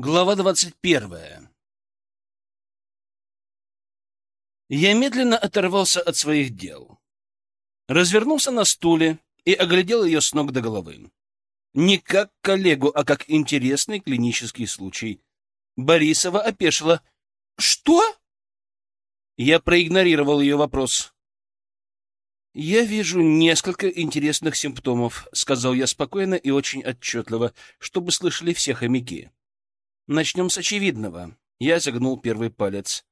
Глава двадцать первая. Я медленно оторвался от своих дел. Развернулся на стуле и оглядел ее с ног до головы. Не как коллегу, а как интересный клинический случай. Борисова опешила. «Что?» Я проигнорировал ее вопрос. «Я вижу несколько интересных симптомов», — сказал я спокойно и очень отчетливо, чтобы слышали все хомяки. Начнем с очевидного. Я загнул первый палец.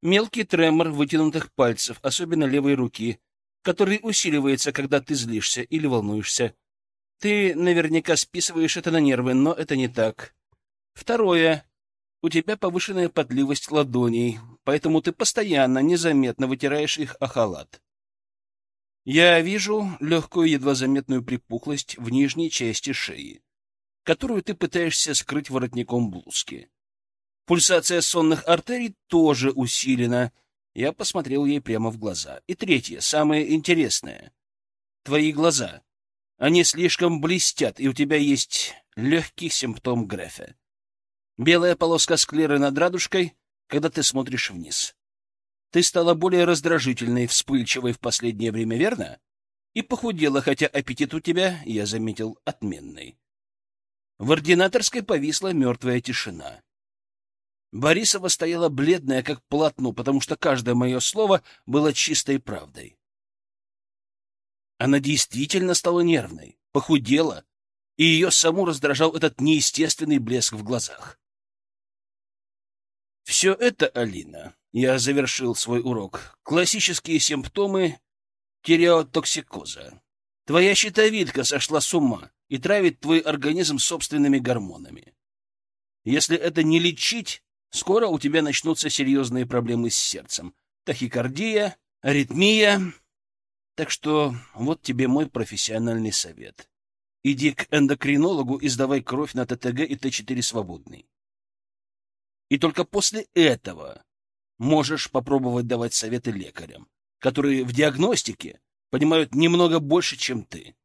Мелкий тремор вытянутых пальцев, особенно левой руки, который усиливается, когда ты злишься или волнуешься. Ты наверняка списываешь это на нервы, но это не так. Второе. У тебя повышенная потливость ладоней, поэтому ты постоянно, незаметно вытираешь их о халат. Я вижу легкую, едва заметную припухлость в нижней части шеи которую ты пытаешься скрыть воротником блузки. Пульсация сонных артерий тоже усилена. Я посмотрел ей прямо в глаза. И третье, самое интересное. Твои глаза. Они слишком блестят, и у тебя есть легкий симптом Грефа. Белая полоска склеры над радужкой, когда ты смотришь вниз. Ты стала более раздражительной, вспыльчивой в последнее время, верно? И похудела, хотя аппетит у тебя, я заметил, отменный. В ординаторской повисла мертвая тишина. Борисова стояла бледная, как полотно, потому что каждое мое слово было чистой правдой. Она действительно стала нервной, похудела, и ее саму раздражал этот неестественный блеск в глазах. Все это, Алина, я завершил свой урок, классические симптомы тиреотоксикоза. Твоя щитовидка сошла с ума и травит твой организм собственными гормонами. Если это не лечить, скоро у тебя начнутся серьезные проблемы с сердцем. Тахикардия, аритмия. Так что вот тебе мой профессиональный совет. Иди к эндокринологу и сдавай кровь на ТТГ и Т4 свободный. И только после этого можешь попробовать давать советы лекарям, которые в диагностике понимают немного больше, чем ты.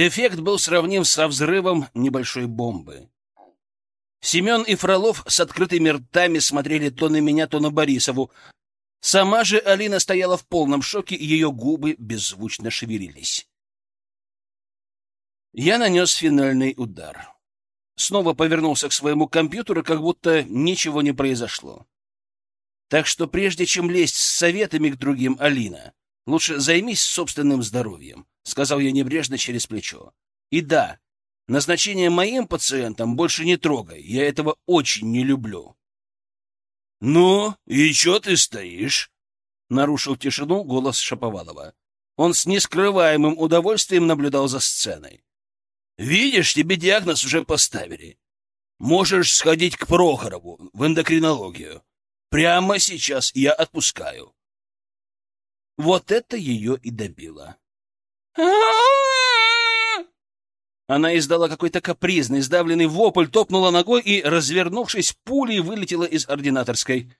Эффект был сравним со взрывом небольшой бомбы. Семен и Фролов с открытыми ртами смотрели то на меня, то на Борисову. Сама же Алина стояла в полном шоке, и ее губы беззвучно шевелились. Я нанес финальный удар. Снова повернулся к своему компьютеру, как будто ничего не произошло. Так что прежде чем лезть с советами к другим, Алина, лучше займись собственным здоровьем. — сказал я небрежно через плечо. «И да, назначение моим пациентам больше не трогай, я этого очень не люблю». «Ну, и чё ты стоишь?» — нарушил тишину голос Шаповалова. Он с нескрываемым удовольствием наблюдал за сценой. «Видишь, тебе диагноз уже поставили. Можешь сходить к Прохорову в эндокринологию. Прямо сейчас я отпускаю». Вот это ее и добило. Она издала какой-то капризный, сдавленный вопль, топнула ногой и, развернувшись, пулей вылетела из ординаторской.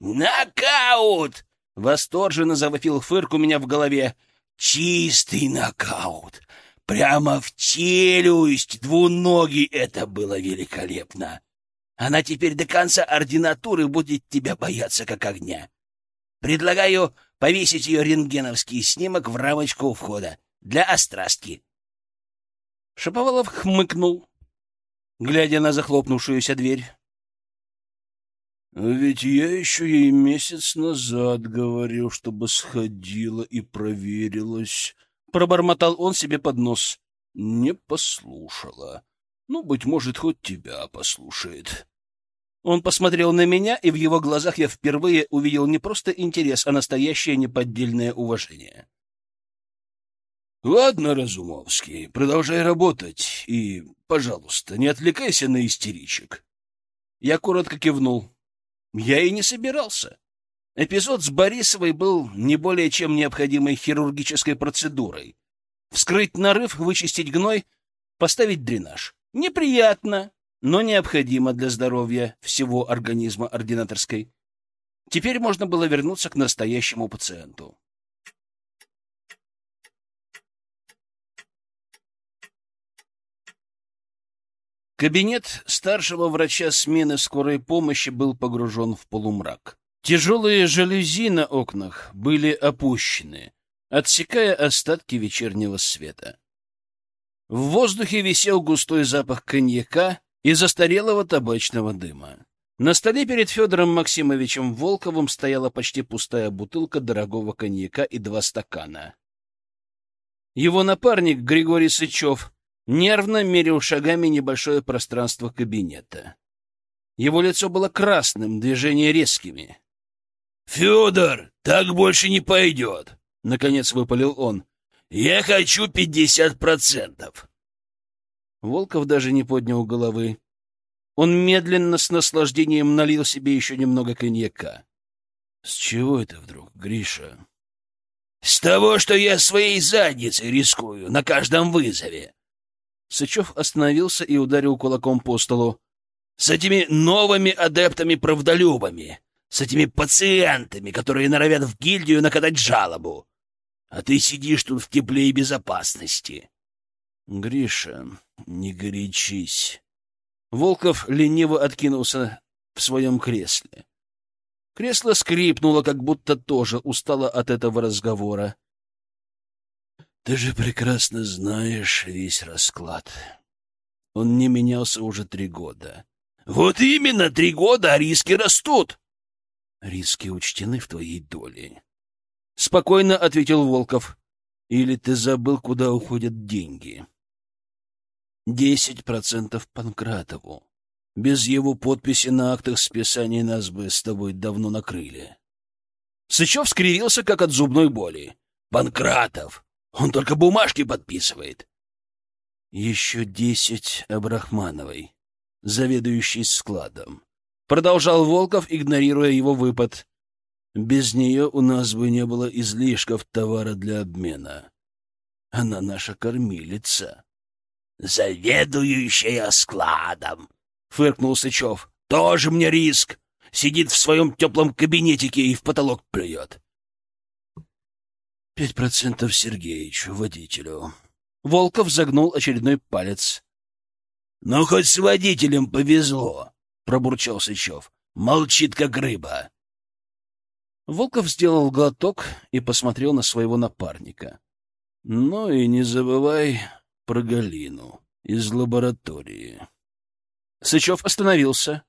«Нокаут!» — восторженно завопил фырк у меня в голове. «Чистый нокаут! Прямо в челюсть! Двуногий! Это было великолепно! Она теперь до конца ординатуры будет тебя бояться, как огня. Предлагаю повесить ее рентгеновский снимок в рамочку у входа для острастки. Шаповалов хмыкнул, глядя на захлопнувшуюся дверь. «Ведь я еще ей месяц назад говорил, чтобы сходила и проверилась», — пробормотал он себе под нос. «Не послушала. Ну, быть может, хоть тебя послушает». Он посмотрел на меня, и в его глазах я впервые увидел не просто интерес, а настоящее неподдельное уважение. «Ладно, Разумовский, продолжай работать и, пожалуйста, не отвлекайся на истеричек». Я коротко кивнул. Я и не собирался. Эпизод с Борисовой был не более чем необходимой хирургической процедурой. Вскрыть нарыв, вычистить гной, поставить дренаж. Неприятно, но необходимо для здоровья всего организма ординаторской. Теперь можно было вернуться к настоящему пациенту. Кабинет старшего врача смены скорой помощи был погружен в полумрак. Тяжелые жалюзи на окнах были опущены, отсекая остатки вечернего света. В воздухе висел густой запах коньяка и застарелого табачного дыма. На столе перед Федором Максимовичем Волковым стояла почти пустая бутылка дорогого коньяка и два стакана. Его напарник Григорий Сычев нервно мерил шагами небольшое пространство кабинета. Его лицо было красным, движения резкими. — Федор, так больше не пойдет! — наконец выпалил он. — Я хочу пятьдесят процентов! Волков даже не поднял головы. Он медленно, с наслаждением налил себе еще немного коньяка. — С чего это вдруг, Гриша? — С того, что я своей задницей рискую на каждом вызове. Сычев остановился и ударил кулаком по столу. — С этими новыми адептами-правдолюбами, с этими пациентами, которые норовят в гильдию накатать жалобу. А ты сидишь тут в тепле и безопасности. — Гриша, не горячись. Волков лениво откинулся в своем кресле. Кресло скрипнуло, как будто тоже устало от этого разговора. — Ты же прекрасно знаешь весь расклад. Он не менялся уже три года. — Вот именно три года, а риски растут. — Риски учтены в твоей доле. — Спокойно ответил Волков. — Или ты забыл, куда уходят деньги? — Десять процентов Панкратову. Без его подписи на актах списания нас бы с тобой давно накрыли. Сычев скривился, как от зубной боли. Панкратов! Он только бумажки подписывает. Еще десять Абрахмановой, заведующей складом. Продолжал Волков, игнорируя его выпад. Без нее у нас бы не было излишков товара для обмена. Она наша кормилица заведующая складом, — фыркнул Сычев. — Тоже мне риск. Сидит в своем теплом кабинетике и в потолок плюет. — Пять процентов Сергеичу, водителю. Волков загнул очередной палец. — Ну, хоть с водителем повезло, — пробурчал Сычев. — Молчит, как рыба. Волков сделал глоток и посмотрел на своего напарника. — Ну и не забывай про Галину из лаборатории. Сычев остановился.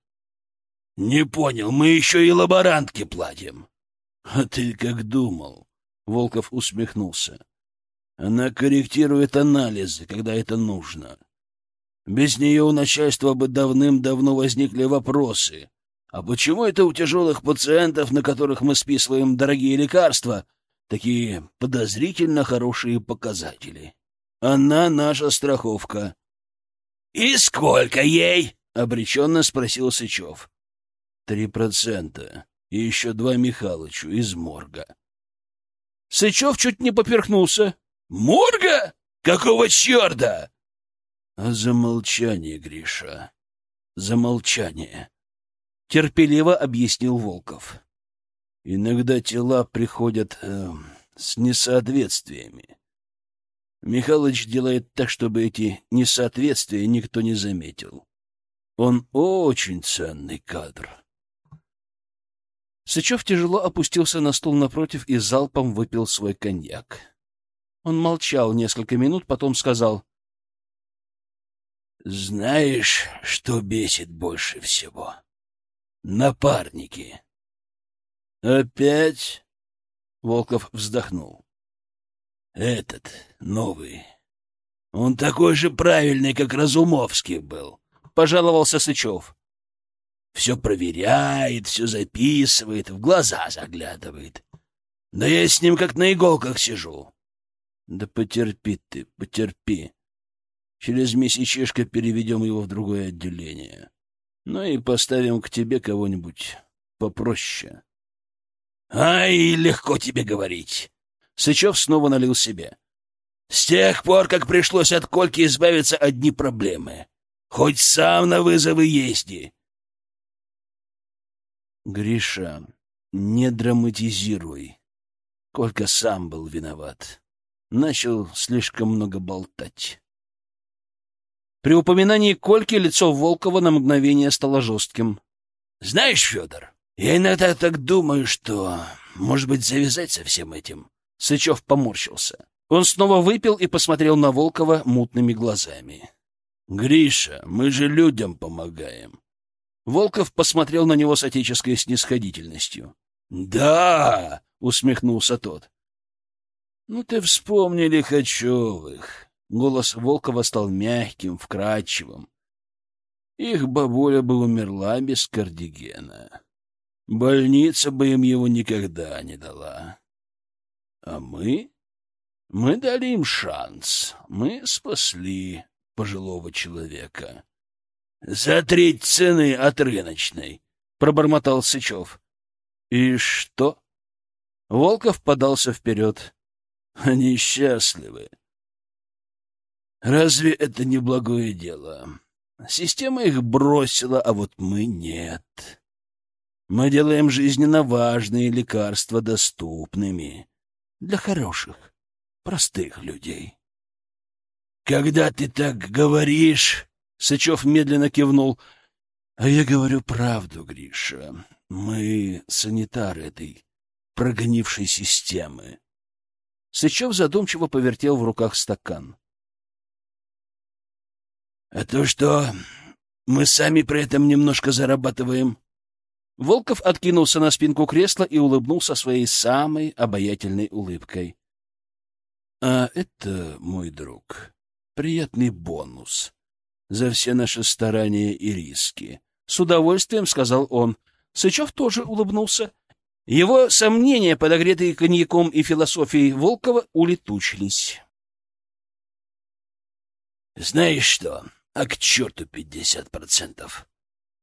— Не понял, мы еще и лаборантки платим. — А ты как думал? — Волков усмехнулся. — Она корректирует анализы, когда это нужно. Без нее у начальства бы давным-давно возникли вопросы. А почему это у тяжелых пациентов, на которых мы списываем дорогие лекарства, такие подозрительно хорошие показатели? Она наша страховка. — И сколько ей? — обреченно спросил Сычев. — Три процента. И еще два Михалычу из морга. Сычев чуть не поперхнулся. — Морга? Какого черта? — А за Гриша. За молчание. Терпеливо объяснил Волков. Иногда тела приходят э, с несоответствиями. Михалыч делает так, чтобы эти несоответствия никто не заметил. Он очень ценный кадр. Сычев тяжело опустился на стул напротив и залпом выпил свой коньяк. Он молчал несколько минут, потом сказал. — Знаешь, что бесит больше всего? Напарники. — Опять? — Волков вздохнул. Этот, новый. Он такой же правильный, как Разумовский был, — пожаловался Сычев. Все проверяет, все записывает, в глаза заглядывает. Да я с ним как на иголках сижу. Да потерпи ты, потерпи. Через месячишко переведем его в другое отделение. Ну и поставим к тебе кого-нибудь попроще. Ай, легко тебе говорить. Сычев снова налил себе. С тех пор, как пришлось от Кольки избавиться, одни проблемы. Хоть сам на вызовы езди. Гриша, не драматизируй. Колька сам был виноват. Начал слишком много болтать. При упоминании Кольки лицо Волкова на мгновение стало жестким. — Знаешь, Федор, я иногда так думаю, что, может быть, завязать со всем этим. Сычев поморщился. Он снова выпил и посмотрел на Волкова мутными глазами. — Гриша, мы же людям помогаем. Волков посмотрел на него с отеческой снисходительностью. — Да! — усмехнулся тот. — Ну ты вспомни Лихачевых. Голос Волкова стал мягким, вкрадчивым. Их бабуля бы умерла без кардигена. Больница бы им его никогда не дала. А мы? Мы дали им шанс. Мы спасли пожилого человека. За треть цены от рыночной, — пробормотал Сычев. И что? Волков подался вперед. Они счастливы. Разве это не благое дело? Система их бросила, а вот мы нет. Мы делаем жизненно важные лекарства доступными для хороших, простых людей. Когда ты так говоришь, Сычев медленно кивнул. А я говорю правду, Гриша. Мы санитары этой прогнившей системы. Сычев задумчиво повертел в руках стакан. А то, что мы сами при этом немножко зарабатываем. Волков откинулся на спинку кресла и улыбнулся своей самой обаятельной улыбкой. А это, мой друг, приятный бонус за все наши старания и риски. С удовольствием сказал он. Сычев тоже улыбнулся. Его сомнения, подогретые коньяком и философией Волкова, улетучились. «Знаешь что? А к черту пятьдесят процентов.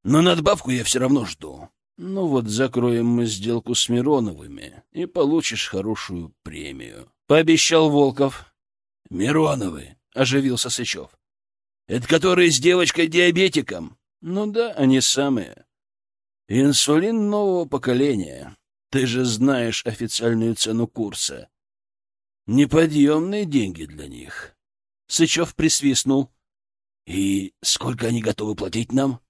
Но надбавку я все равно жду. Ну вот, закроем мы сделку с Мироновыми, и получишь хорошую премию», — пообещал Волков. «Мироновы», — оживился Сычев. «Это которые с девочкой-диабетиком?» «Ну да, они самые. Инсулин нового поколения. Ты же знаешь официальную цену курса. Неподъемные деньги для них». Сычев присвистнул. И сколько они готовы платить нам?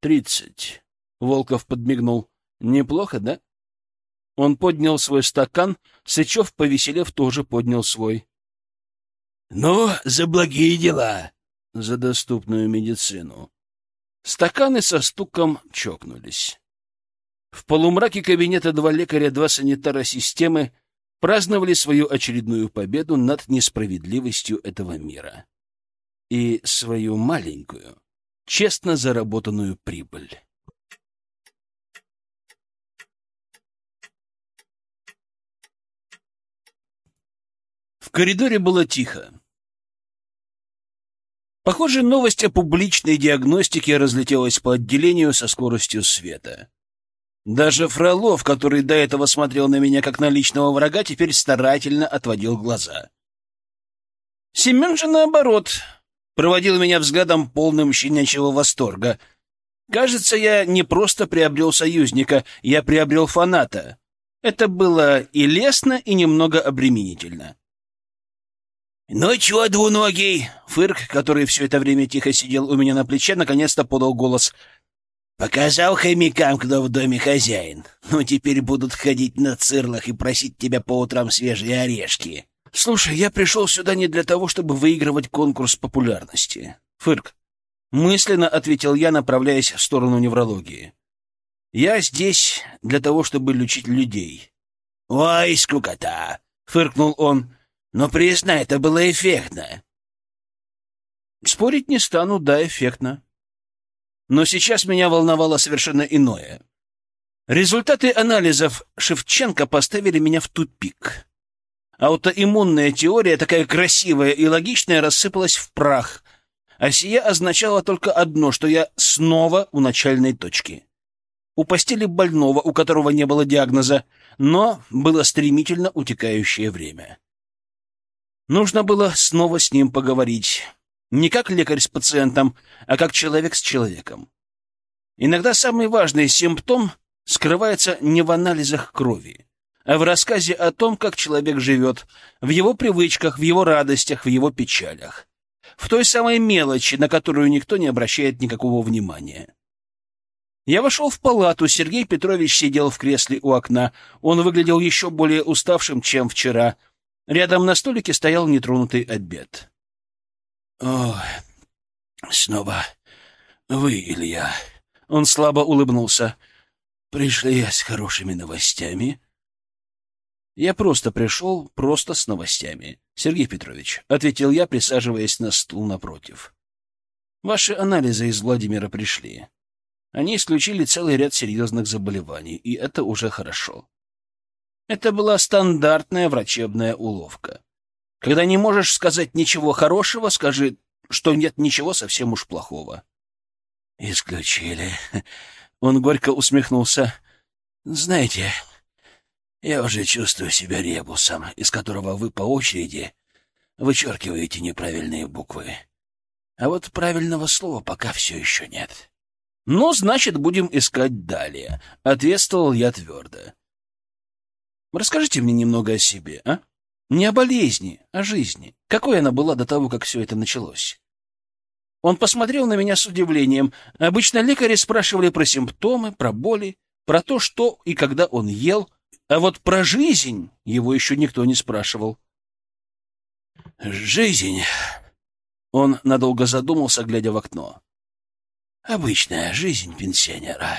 Тридцать. Волков подмигнул. Неплохо, да? Он поднял свой стакан, Сычев, повеселев, тоже поднял свой. Ну, за благие дела, за доступную медицину. Стаканы со стуком чокнулись. В полумраке кабинета два лекаря, два санитара системы праздновали свою очередную победу над несправедливостью этого мира и свою маленькую, честно заработанную прибыль. В коридоре было тихо. Похоже, новость о публичной диагностике разлетелась по отделению со скоростью света. Даже Фролов, который до этого смотрел на меня как на личного врага, теперь старательно отводил глаза. Семен же, наоборот, проводил меня взглядом полным щенячьего восторга. Кажется, я не просто приобрел союзника, я приобрел фаната. Это было и лестно, и немного обременительно. «Ну чего, двуногий?» Фырк, который все это время тихо сидел у меня на плече, наконец-то подал голос. «Показал хомякам, кто в доме хозяин. Ну, теперь будут ходить на цирлах и просить тебя по утрам свежие орешки». Слушай, я пришел сюда не для того, чтобы выигрывать конкурс популярности. Фырк. Мысленно ответил я, направляясь в сторону неврологии. Я здесь для того, чтобы лечить людей. Ой, скукота! Фыркнул он. Но признай, это было эффектно. Спорить не стану, да, эффектно. Но сейчас меня волновало совершенно иное. Результаты анализов Шевченко поставили меня в тупик. Аутоиммунная теория, такая красивая и логичная, рассыпалась в прах, а сия означало только одно, что я снова у начальной точки. У постели больного, у которого не было диагноза, но было стремительно утекающее время. Нужно было снова с ним поговорить. Не как лекарь с пациентом, а как человек с человеком. Иногда самый важный симптом скрывается не в анализах крови, а в рассказе о том, как человек живет, в его привычках, в его радостях, в его печалях. В той самой мелочи, на которую никто не обращает никакого внимания. Я вошел в палату, Сергей Петрович сидел в кресле у окна. Он выглядел еще более уставшим, чем вчера. Рядом на столике стоял нетронутый обед. — О, снова вы, Илья. Он слабо улыбнулся. — Пришли с хорошими новостями. — Я просто пришел, просто с новостями. — Сергей Петрович, — ответил я, присаживаясь на стул напротив. — Ваши анализы из Владимира пришли. Они исключили целый ряд серьезных заболеваний, и это уже хорошо. Это была стандартная врачебная уловка. Когда не можешь сказать ничего хорошего, скажи, что нет ничего совсем уж плохого. Исключили. Он горько усмехнулся. Знаете, я уже чувствую себя ребусом, из которого вы по очереди вычеркиваете неправильные буквы. А вот правильного слова пока все еще нет. «Ну, значит, будем искать далее», — ответствовал я твердо. «Расскажите мне немного о себе, а? Не о болезни, а о жизни. Какой она была до того, как все это началось?» Он посмотрел на меня с удивлением. Обычно лекари спрашивали про симптомы, про боли, про то, что и когда он ел, а вот про жизнь его еще никто не спрашивал. «Жизнь...» Он надолго задумался, глядя в окно. Обычная жизнь пенсионера.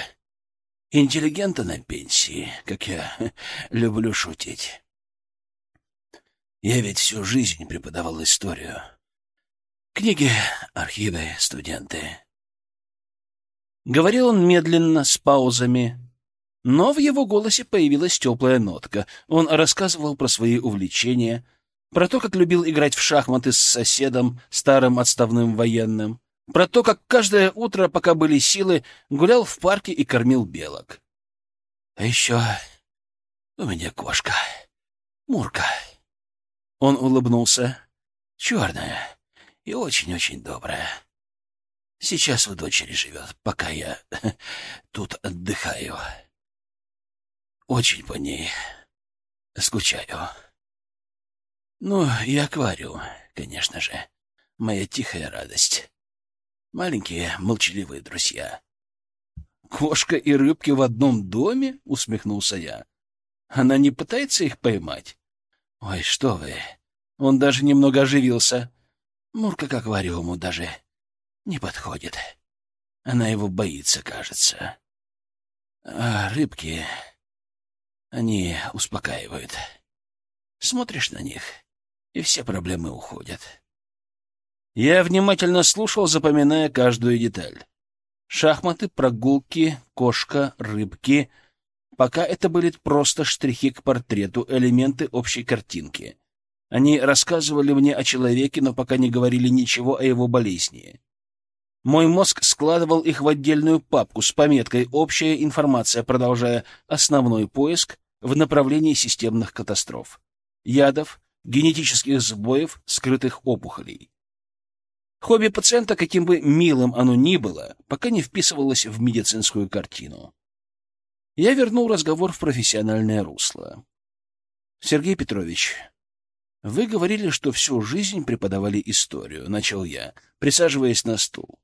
Интеллигента на пенсии, как я люблю шутить. Я ведь всю жизнь преподавал историю. Книги, архивы, студенты. Говорил он медленно, с паузами, но в его голосе появилась теплая нотка. Он рассказывал про свои увлечения, про то, как любил играть в шахматы с соседом, старым отставным военным, про то, как каждое утро, пока были силы, гулял в парке и кормил белок. А еще у меня кошка, Мурка. Он улыбнулся. Черная и очень-очень добрая. Сейчас у дочери живет, пока я тут отдыхаю. Очень по ней скучаю. Ну, и аквариум, конечно же, моя тихая радость. Маленькие молчаливые друзья. «Кошка и рыбки в одном доме?» — усмехнулся я. «Она не пытается их поймать?» «Ой, что вы!» Он даже немного оживился. Мурка к аквариуму даже не подходит. Она его боится, кажется. А рыбки... Они успокаивают. Смотришь на них, и все проблемы уходят. Я внимательно слушал, запоминая каждую деталь. Шахматы, прогулки, кошка, рыбки. Пока это были просто штрихи к портрету, элементы общей картинки. Они рассказывали мне о человеке, но пока не говорили ничего о его болезни. Мой мозг складывал их в отдельную папку с пометкой «Общая информация», продолжая основной поиск в направлении системных катастроф, ядов, генетических сбоев, скрытых опухолей. Хобби пациента, каким бы милым оно ни было, пока не вписывалось в медицинскую картину. Я вернул разговор в профессиональное русло. — Сергей Петрович, вы говорили, что всю жизнь преподавали историю, — начал я, присаживаясь на стул.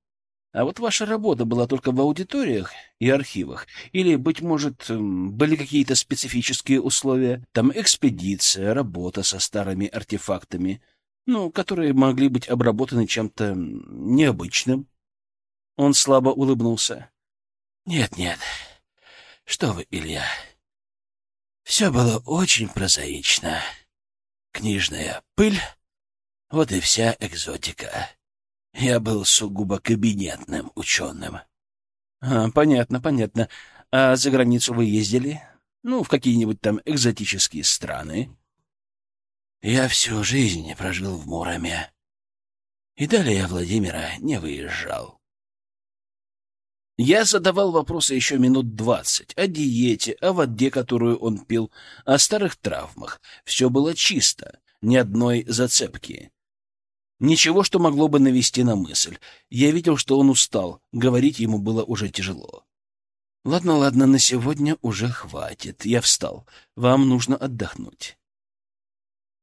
А вот ваша работа была только в аудиториях и архивах? Или, быть может, были какие-то специфические условия? Там экспедиция, работа со старыми артефактами — ну, которые могли быть обработаны чем-то необычным. Он слабо улыбнулся. «Нет, нет. Что вы, Илья. Все было очень прозаично. Книжная пыль, вот и вся экзотика. Я был сугубо кабинетным ученым». А, «Понятно, понятно. А за границу вы ездили? Ну, в какие-нибудь там экзотические страны?» Я всю жизнь прожил в Муроме. И далее я Владимира не выезжал. Я задавал вопросы еще минут двадцать о диете, о воде, которую он пил, о старых травмах. Все было чисто, ни одной зацепки. Ничего, что могло бы навести на мысль. Я видел, что он устал, говорить ему было уже тяжело. «Ладно, ладно, на сегодня уже хватит. Я встал. Вам нужно отдохнуть».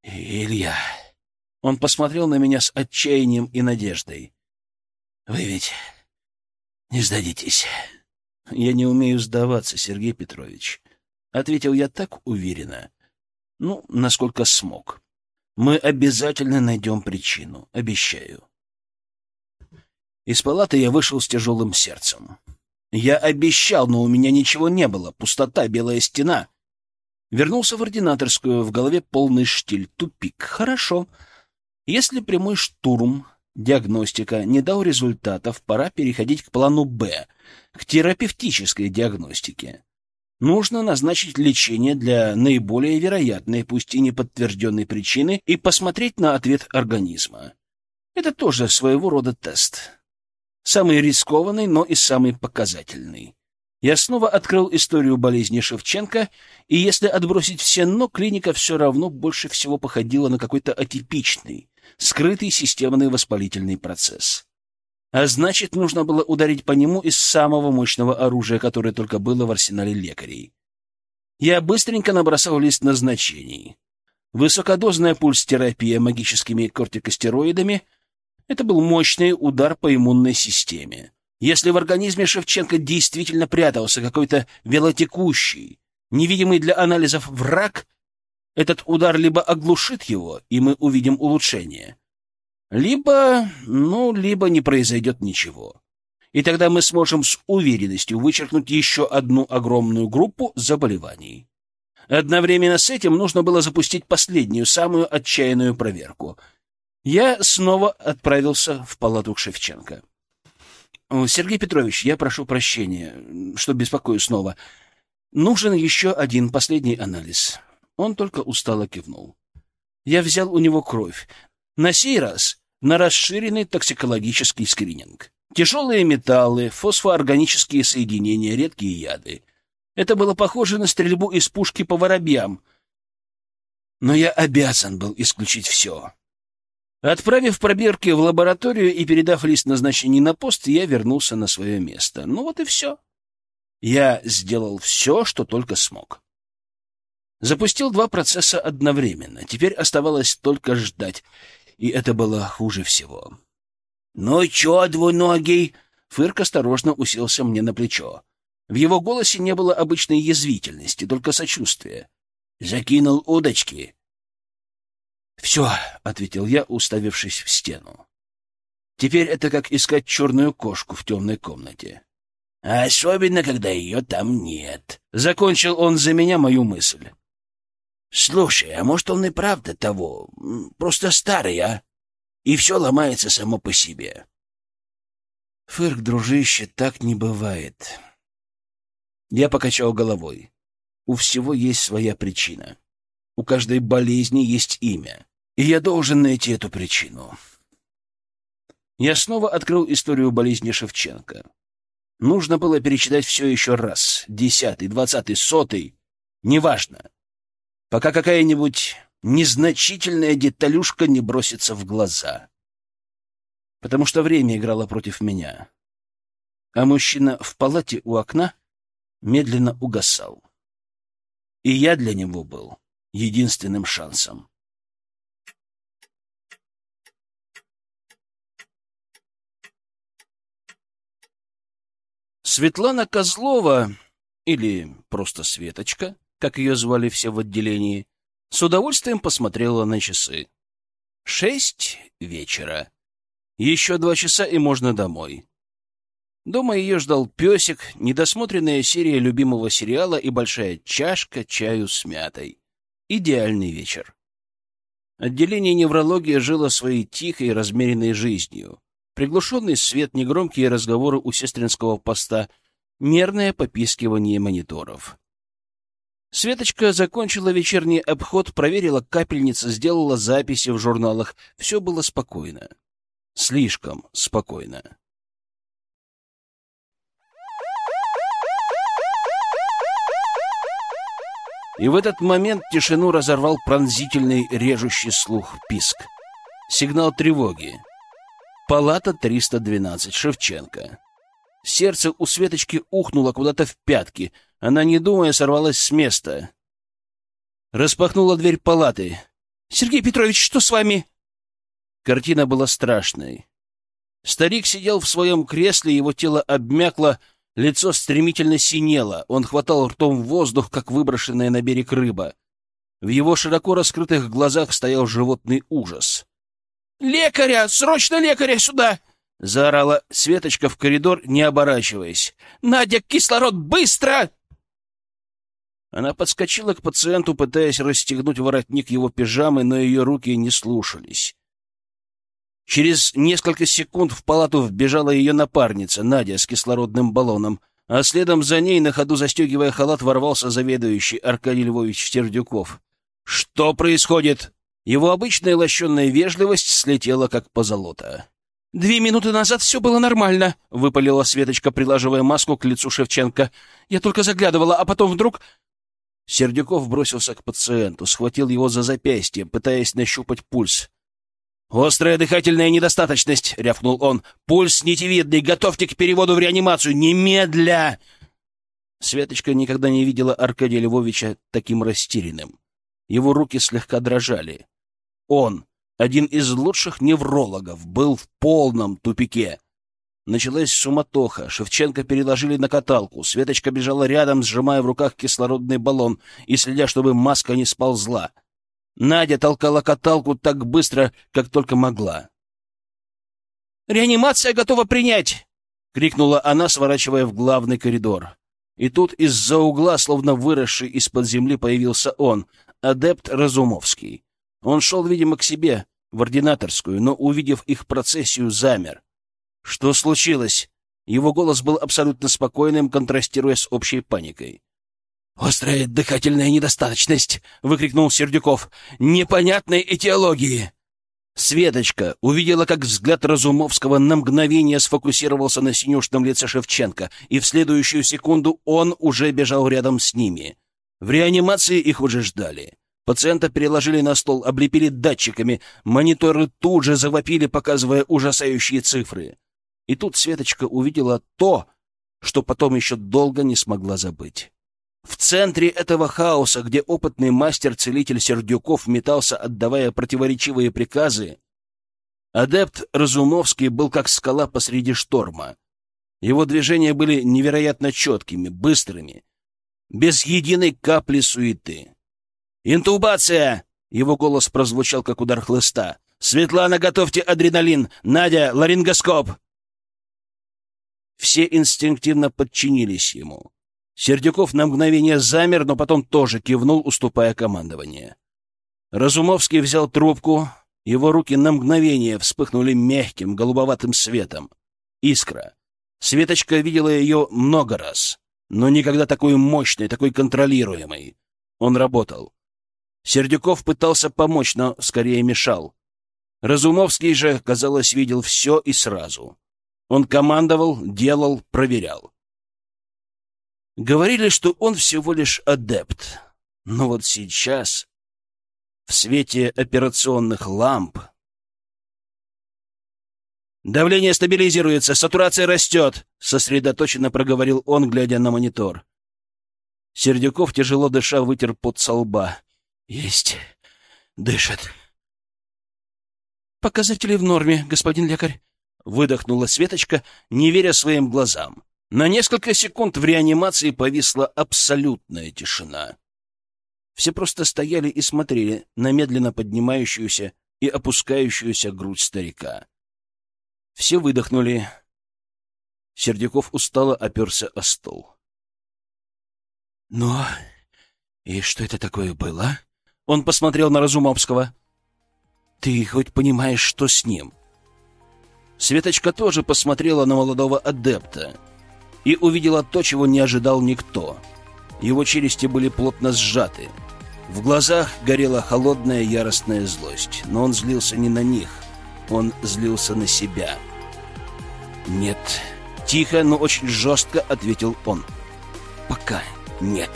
«Илья, Он посмотрел на меня с отчаянием и надеждой. «Вы ведь не сдадитесь?» «Я не умею сдаваться, Сергей Петрович», — ответил я так уверенно. «Ну, насколько смог. Мы обязательно найдем причину, обещаю». Из палаты я вышел с тяжелым сердцем. Я обещал, но у меня ничего не было. Пустота, белая стена. Вернулся в ординаторскую, в голове полный штиль. Тупик. Хорошо. Если прямой штурм, диагностика не дал результатов, пора переходить к плану «Б», к терапевтической диагностике. Нужно назначить лечение для наиболее вероятной, пусть и неподтвержденной причины, и посмотреть на ответ организма. Это тоже своего рода тест. Самый рискованный, но и самый показательный. Я снова открыл историю болезни Шевченко, и если отбросить все «но», клиника все равно больше всего походила на какой-то атипичный, скрытый системный воспалительный процесс. А значит, нужно было ударить по нему из самого мощного оружия, которое только было в арсенале лекарей. Я быстренько набросал лист назначений. Высокодозная пульс-терапия магическими кортикостероидами — это был мощный удар по иммунной системе. Если в организме Шевченко действительно прятался какой-то велотекущий, невидимый для анализов враг, этот удар либо оглушит его, и мы увидим улучшение, либо, ну, либо не произойдет ничего. И тогда мы сможем с уверенностью вычеркнуть еще одну огромную группу заболеваний. Одновременно с этим нужно было запустить последнюю, самую отчаянную проверку — я снова отправился в палату к Шевченко. «Сергей Петрович, я прошу прощения, что беспокою снова. Нужен еще один последний анализ». Он только устало кивнул. Я взял у него кровь. На сей раз на расширенный токсикологический скрининг. Тяжелые металлы, фосфоорганические соединения, редкие яды. Это было похоже на стрельбу из пушки по воробьям. Но я обязан был исключить все. Отправив пробирки в лабораторию и передав лист назначений на пост, я вернулся на свое место. Ну вот и все. Я сделал все, что только смог. Запустил два процесса одновременно. Теперь оставалось только ждать, и это было хуже всего. — Ну чё, двуногий? — Фырк осторожно уселся мне на плечо. В его голосе не было обычной язвительности, только сочувствия. — Закинул удочки. «Все», — ответил я, уставившись в стену. «Теперь это как искать черную кошку в темной комнате». «Особенно, когда ее там нет», — закончил он за меня мою мысль. «Слушай, а может, он и правда того, просто старый, а? И все ломается само по себе». «Фырк, дружище, так не бывает». Я покачал головой. У всего есть своя причина. У каждой болезни есть имя. И я должен найти эту причину. Я снова открыл историю болезни Шевченко. Нужно было перечитать все еще раз. Десятый, двадцатый, сотый. Неважно. Пока какая-нибудь незначительная деталюшка не бросится в глаза. Потому что время играло против меня. А мужчина в палате у окна медленно угасал. И я для него был единственным шансом. Светлана Козлова, или просто Светочка, как ее звали все в отделении, с удовольствием посмотрела на часы. Шесть вечера. Еще два часа, и можно домой. Дома ее ждал песик, недосмотренная серия любимого сериала и большая чашка чаю с мятой. Идеальный вечер. Отделение неврологии жило своей тихой, размеренной жизнью. Приглушенный свет, негромкие разговоры у сестринского поста, мерное попискивание мониторов. Светочка закончила вечерний обход, проверила капельницы, сделала записи в журналах. Все было спокойно. Слишком спокойно. И в этот момент тишину разорвал пронзительный, режущий слух писк. Сигнал тревоги. Палата 312, Шевченко. Сердце у Светочки ухнуло куда-то в пятки. Она, не думая, сорвалась с места. Распахнула дверь палаты. — Сергей Петрович, что с вами? Картина была страшной. Старик сидел в своем кресле, его тело обмякло, лицо стремительно синело. Он хватал ртом воздух, как выброшенная на берег рыба. В его широко раскрытых глазах стоял животный ужас. «Лекаря! Срочно лекаря сюда!» — заорала Светочка в коридор, не оборачиваясь. «Надя, кислород, быстро!» Она подскочила к пациенту, пытаясь расстегнуть воротник его пижамы, но ее руки не слушались. Через несколько секунд в палату вбежала ее напарница, Надя, с кислородным баллоном, а следом за ней, на ходу застегивая халат, ворвался заведующий Аркадий Львович Сердюков. «Что происходит?» Его обычная лощенная вежливость слетела, как позолота. «Две минуты назад все было нормально», — выпалила Светочка, прилаживая маску к лицу Шевченко. «Я только заглядывала, а потом вдруг...» Сердюков бросился к пациенту, схватил его за запястье, пытаясь нащупать пульс. «Острая дыхательная недостаточность!» — рявкнул он. «Пульс нитевидный! Готовьте к переводу в реанимацию! Немедля!» Светочка никогда не видела Аркадия Львовича таким растерянным. Его руки слегка дрожали. Он, один из лучших неврологов, был в полном тупике. Началась суматоха. Шевченко переложили на каталку. Светочка бежала рядом, сжимая в руках кислородный баллон и следя, чтобы маска не сползла. Надя толкала каталку так быстро, как только могла. «Реанимация готова принять!» — крикнула она, сворачивая в главный коридор. И тут из-за угла, словно выросший из-под земли, появился он, адепт Разумовский. Он шел, видимо, к себе, в ординаторскую, но, увидев их процессию, замер. «Что случилось?» Его голос был абсолютно спокойным, контрастируя с общей паникой. «Острая дыхательная недостаточность!» — выкрикнул Сердюков. «Непонятной этиологии!» Светочка увидела, как взгляд Разумовского на мгновение сфокусировался на синюшном лице Шевченко, и в следующую секунду он уже бежал рядом с ними. В реанимации их уже ждали. Пациента переложили на стол, облепили датчиками, мониторы тут же завопили, показывая ужасающие цифры. И тут Светочка увидела то, что потом еще долго не смогла забыть. В центре этого хаоса, где опытный мастер-целитель Сердюков метался, отдавая противоречивые приказы, адепт Разумовский был как скала посреди шторма. Его движения были невероятно четкими, быстрыми, без единой капли суеты. «Интубация!» — его голос прозвучал, как удар хлыста. «Светлана, готовьте адреналин! Надя, ларингоскоп!» Все инстинктивно подчинились ему. Сердюков на мгновение замер, но потом тоже кивнул, уступая командование. Разумовский взял трубку, его руки на мгновение вспыхнули мягким, голубоватым светом. Искра. Светочка видела ее много раз, но никогда такой мощной, такой контролируемой. Он работал. Сердюков пытался помочь, но скорее мешал. Разумовский же, казалось, видел все и сразу. Он командовал, делал, проверял. Говорили, что он всего лишь адепт. Но вот сейчас, в свете операционных ламп... «Давление стабилизируется, сатурация растет», — сосредоточенно проговорил он, глядя на монитор. Сердюков, тяжело дыша, вытер пот со лба. «Есть. Дышит». «Показатели в норме, господин лекарь», — выдохнула Светочка, не веря своим глазам. На несколько секунд в реанимации повисла абсолютная тишина. Все просто стояли и смотрели на медленно поднимающуюся и опускающуюся грудь старика. Все выдохнули. Сердюков устало оперся о стол. «Но... и что это такое было?» Он посмотрел на Разумовского. «Ты хоть понимаешь, что с ним?» Светочка тоже посмотрела на молодого адепта и увидела то, чего не ожидал никто. Его челюсти были плотно сжаты. В глазах горела холодная яростная злость, но он злился не на них, он злился на себя. «Нет», — тихо, но очень жестко ответил он. «Пока нет».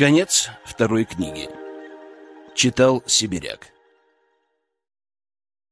Конец второй книги. Читал Сибиряк.